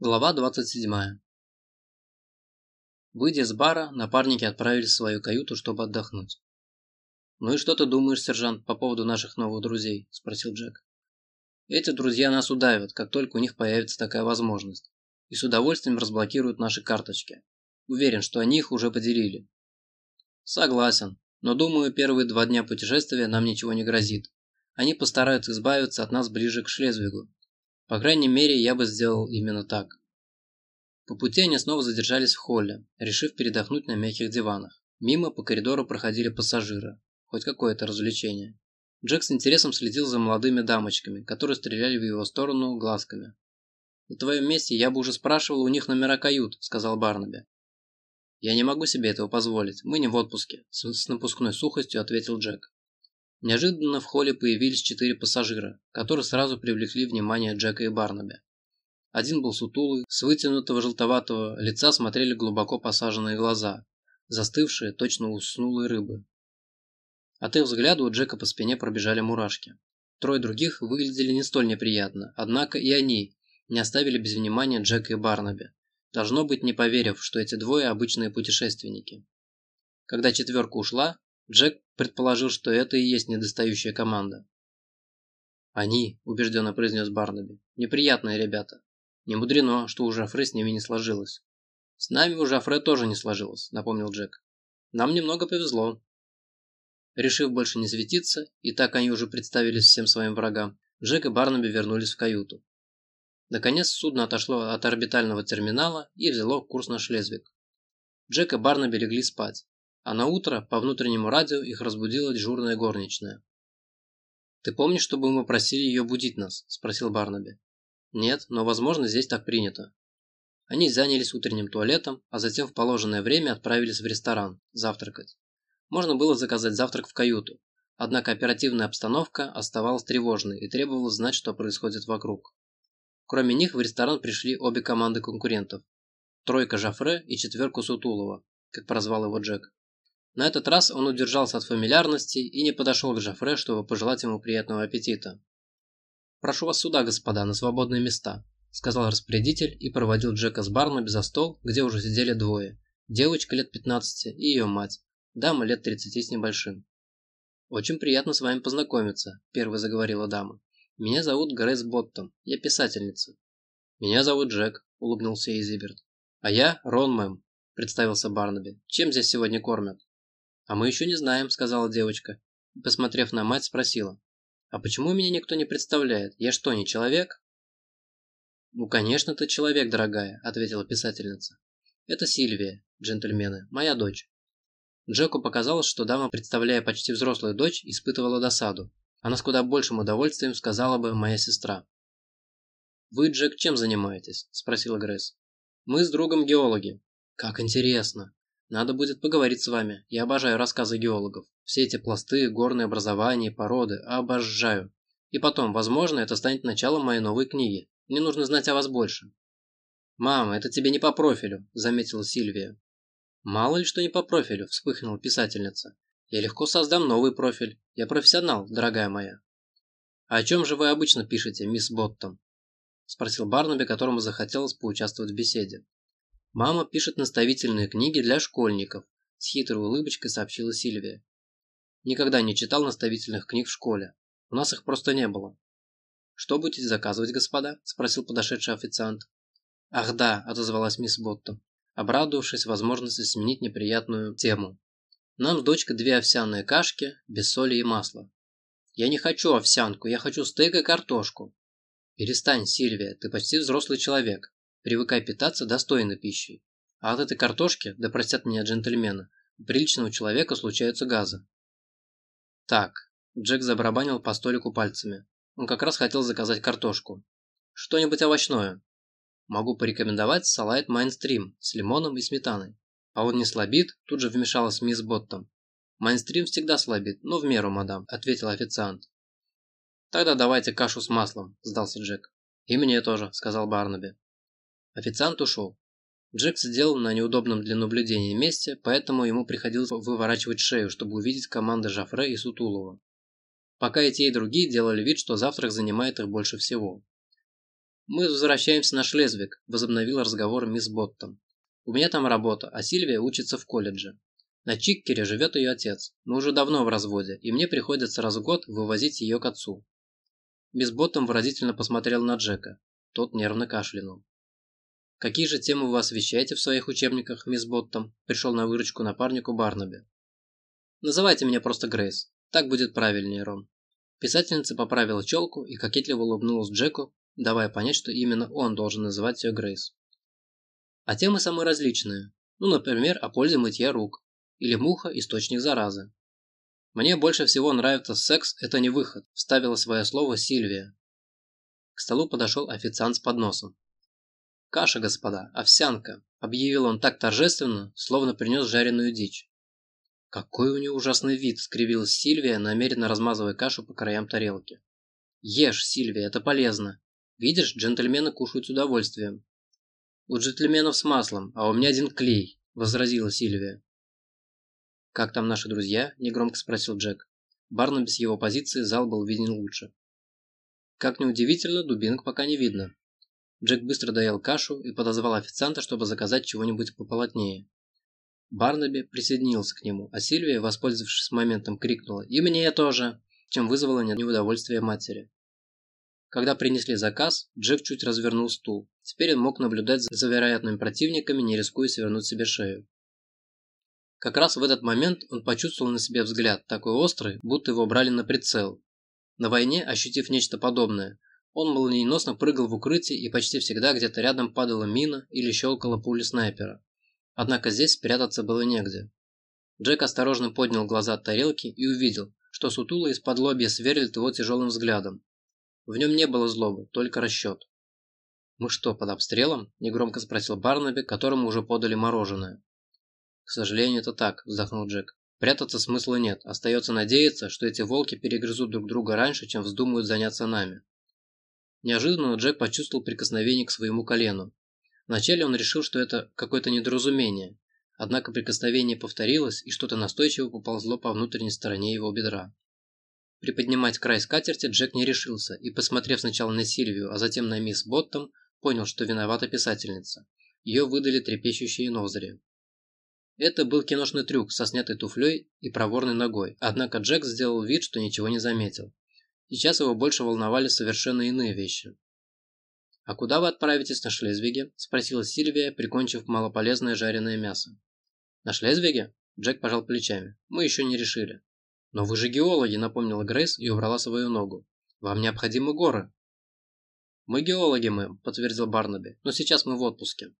Глава 27. Выйдя с бара, напарники отправились в свою каюту, чтобы отдохнуть. «Ну и что ты думаешь, сержант, по поводу наших новых друзей?» – спросил Джек. «Эти друзья нас удавят, как только у них появится такая возможность, и с удовольствием разблокируют наши карточки. Уверен, что они их уже поделили». «Согласен, но думаю, первые два дня путешествия нам ничего не грозит. Они постараются избавиться от нас ближе к Шлезвигу, по крайней мере, я бы сделал именно так. По пути они снова задержались в холле, решив передохнуть на мягких диванах. Мимо по коридору проходили пассажиры. Хоть какое-то развлечение. Джек с интересом следил за молодыми дамочками, которые стреляли в его сторону глазками. «На твоем месте я бы уже спрашивал у них номера кают», – сказал Барнаби. «Я не могу себе этого позволить. Мы не в отпуске», – с напускной сухостью ответил Джек. Неожиданно в холле появились четыре пассажира, которые сразу привлекли внимание Джека и Барнаби. Один был сутулый, с вытянутого желтоватого лица смотрели глубоко посаженные глаза, застывшие, точно уснулые рыбы. От их взгляда у Джека по спине пробежали мурашки. Трое других выглядели не столь неприятно, однако и они не оставили без внимания Джека и Барнаби, должно быть не поверив, что эти двое обычные путешественники. Когда четверка ушла, Джек предположил, что это и есть недостающая команда. «Они», – убежденно произнес Барнаби, – «неприятные ребята. Не мудрено, что у Жафре с ними не сложилось». «С нами у Жафре тоже не сложилось», – напомнил Джек. «Нам немного повезло». Решив больше не светиться, и так они уже представились всем своим врагам, Джек и Барнаби вернулись в каюту. Наконец судно отошло от орбитального терминала и взяло курс на Шлезвик. Джек и Барнаби легли спать, а на утро по внутреннему радио их разбудила дежурная горничная. «Ты помнишь, чтобы мы просили ее будить нас?» – спросил Барнаби. «Нет, но, возможно, здесь так принято». Они занялись утренним туалетом, а затем в положенное время отправились в ресторан завтракать. Можно было заказать завтрак в каюту, однако оперативная обстановка оставалась тревожной и требовала знать, что происходит вокруг. Кроме них в ресторан пришли обе команды конкурентов. Тройка Жафре и четверку Сутулова, как прозвал его Джек. На этот раз он удержался от фамильярности и не подошел к Жофре, чтобы пожелать ему приятного аппетита. «Прошу вас сюда, господа, на свободные места», – сказал распорядитель и проводил Джека с Барнаби за стол, где уже сидели двое. Девочка лет 15 и ее мать, дама лет 30 с небольшим. «Очень приятно с вами познакомиться», – первой заговорила дама. «Меня зовут Грейс Боттом, я писательница». «Меня зовут Джек», – улыбнулся Изиберт. «А я Рон Мэм», – представился Барнаби. «Чем здесь сегодня кормят?» «А мы еще не знаем», – сказала девочка. посмотрев на мать, спросила. «А почему меня никто не представляет? Я что, не человек?» «Ну, конечно, ты человек, дорогая», – ответила писательница. «Это Сильвия, джентльмены, моя дочь». Джеку показалось, что дама, представляя почти взрослую дочь, испытывала досаду. Она с куда большим удовольствием сказала бы «моя сестра». «Вы, Джек, чем занимаетесь?» – спросила Грейс. «Мы с другом геологи». «Как интересно!» Надо будет поговорить с вами. Я обожаю рассказы геологов. Все эти пласты, горные образования, породы. Обожаю. И потом, возможно, это станет началом моей новой книги. Мне нужно знать о вас больше. «Мама, это тебе не по профилю», – заметила Сильвия. «Мало ли что не по профилю», – вспыхнула писательница. «Я легко создам новый профиль. Я профессионал, дорогая моя». «А о чем же вы обычно пишете, мисс Боттом?» – спросил Барнаби, которому захотелось поучаствовать в беседе. «Мама пишет наставительные книги для школьников», – с хитрой улыбочкой сообщила Сильвия. «Никогда не читал наставительных книг в школе. У нас их просто не было». «Что будете заказывать, господа?» – спросил подошедший официант. «Ах да», – отозвалась мисс Ботто, обрадовавшись возможности сменить неприятную тему. «Нам с дочкой две овсяные кашки, без соли и масла». «Я не хочу овсянку, я хочу стейк и картошку». «Перестань, Сильвия, ты почти взрослый человек. Привыкай питаться достойной пищей. А от этой картошки, да простят меня джентльмены, у приличного человека случаются газы. Так, Джек забарабанил по столику пальцами. Он как раз хотел заказать картошку. Что-нибудь овощное. Могу порекомендовать салат Майнстрим с лимоном и сметаной. А он не слабит, тут же вмешалась мисс Боттом. Майнстрим всегда слабит, но в меру, мадам, ответил официант. Тогда давайте кашу с маслом, сдался Джек. И мне тоже, сказал Барнаби. Официант ушел. Джек сидел на неудобном для наблюдения месте, поэтому ему приходилось выворачивать шею, чтобы увидеть команды Жафре и Сутулова. Пока и те, и другие делали вид, что завтрак занимает их больше всего. «Мы возвращаемся на Шлезвик», – возобновил разговор мисс Боттом. «У меня там работа, а Сильвия учится в колледже. На Чиккере живет ее отец. Мы уже давно в разводе, и мне приходится раз в год вывозить ее к отцу». Мисс Боттом выразительно посмотрел на Джека. Тот нервно кашлянул. «Какие же темы вы освещаете в своих учебниках, мисс Боттом?» – пришел на выручку напарнику Барнаби. «Называйте меня просто Грейс. Так будет правильнее, Рон». Писательница поправила челку и кокетливо улыбнулась Джеку, давая понять, что именно он должен называть ее Грейс. А темы самые различные. Ну, например, о пользе мытья рук. Или муха – источник заразы. Мне больше всего нравится секс – это не выход, вставила свое слово Сильвия. К столу подошел официант с подносом. «Каша, господа, овсянка», – объявил он так торжественно, словно принес жареную дичь. «Какой у нее ужасный вид!» – скривилась Сильвия, намеренно размазывая кашу по краям тарелки. «Ешь, Сильвия, это полезно. Видишь, джентльмены кушают с удовольствием. У джентльменов с маслом, а у меня один клей, возразила Сильвия. Как там наши друзья? негромко спросил Джек. Барнаби с его позиции зал был виден лучше. Как неудивительно, дубинок пока не видно. Джек быстро доел кашу и подозвал официанта, чтобы заказать чего-нибудь пополотнее. Барнаби присоединился к нему, а Сильвия, воспользовавшись моментом, крикнула «И мне тоже!», чем вызвала неудовольствие матери. Когда принесли заказ, Джек чуть развернул стул. Теперь он мог наблюдать за вероятными противниками, не рискуя свернуть себе шею. Как раз в этот момент он почувствовал на себе взгляд, такой острый, будто его брали на прицел. На войне, ощутив нечто подобное, он молниеносно прыгал в укрытие и почти всегда где-то рядом падала мина или щелкала пуля снайпера. Однако здесь спрятаться было негде. Джек осторожно поднял глаза от тарелки и увидел, что сутула из-под лобья сверлит его тяжелым взглядом, в нем не было злобы, только расчет. «Мы что, под обстрелом?» – негромко спросил Барнаби, которому уже подали мороженое. «К сожалению, это так», – вздохнул Джек. «Прятаться смысла нет. Остается надеяться, что эти волки перегрызут друг друга раньше, чем вздумают заняться нами». Неожиданно Джек почувствовал прикосновение к своему колену. Вначале он решил, что это какое-то недоразумение, однако прикосновение повторилось, и что-то настойчиво поползло по внутренней стороне его бедра. Приподнимать край скатерти Джек не решился и, посмотрев сначала на Сильвию, а затем на мисс Боттом, понял, что виновата писательница. Ее выдали трепещущие ноздри. Это был киношный трюк со снятой туфлей и проворной ногой, однако Джек сделал вид, что ничего не заметил. Сейчас его больше волновали совершенно иные вещи. «А куда вы отправитесь на Шлезвиге?» – спросила Сильвия, прикончив малополезное жареное мясо. «На Шлезвиге?» – Джек пожал плечами. «Мы еще не решили». «Но вы же геологи», – напомнила Грейс и убрала свою ногу. «Вам необходимы горы». «Мы геологи, мэм», – подтвердил Барнаби, – «но сейчас мы в отпуске».